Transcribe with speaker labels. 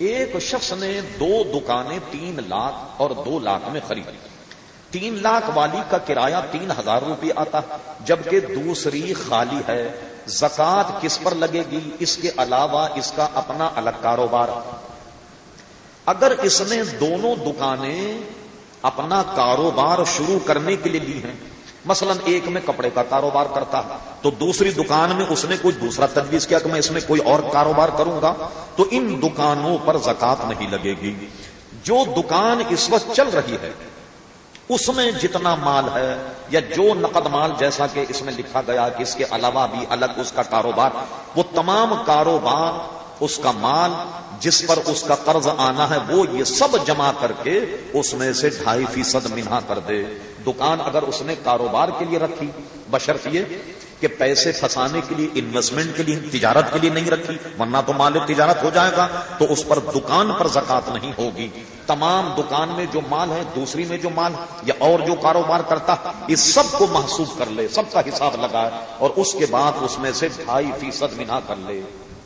Speaker 1: ایک شخص نے دو دکانیں تین لاکھ اور دو لاکھ میں خریدی تین لاکھ والی کا کرایہ تین ہزار روپے آتا، جبکہ دوسری خالی ہے۔ زکات کس پر لگے گی؟ اس کے علاوہ اس کا اپنا الگ کاروبار۔ اگر اس نے دونوں دکانیں اپنا کاروبار شروع کرنے کے لیے لی ہیں مثلا ایک میں کپڑے کا کاروبار کرتا، تو دوسری دکان میں اس نے کوئی دوسرا تجویز کیا کہ میں اس میں کوئی اور کاروبار کروں گا، تو ان دکانوں پر زکات نہیں لگے گی۔ جو دکان اس وقت چل رہی ہے، اس میں جتنا مال ہے یا جو نقد مال جیسا کہ اس میں لکھا گیا کہ اس کے علاوہ بھی الگ اس کا کاروبار، وہ تمام کاروبار اس کا مال جس پر اس کا قرض آنا ہے وہ یہ سب جمع کر کے اس میں سے ڈھائی فیصد منہا کر دے۔ دکان اگر اس نے کاروبار کے لیے رکھی بشرف یہ کہ پیسے پھنسانے کے لیے انویسٹمنٹ کے لیے، تجارت کے لیے نہیں رکھی، ورنہ تو مال تجارت ہو جائے گا، تو اس پر دکان پر زکات نہیں ہوگی۔ تمام دکان میں جو مال ہے، دوسری میں جو مال یا اور جو کاروبار کرتا، اس سب کو محسوس کر لے، سب کا حساب لگائے اور اس کے بعد اس میں سے ڈھائی فیصد بنا کر لے۔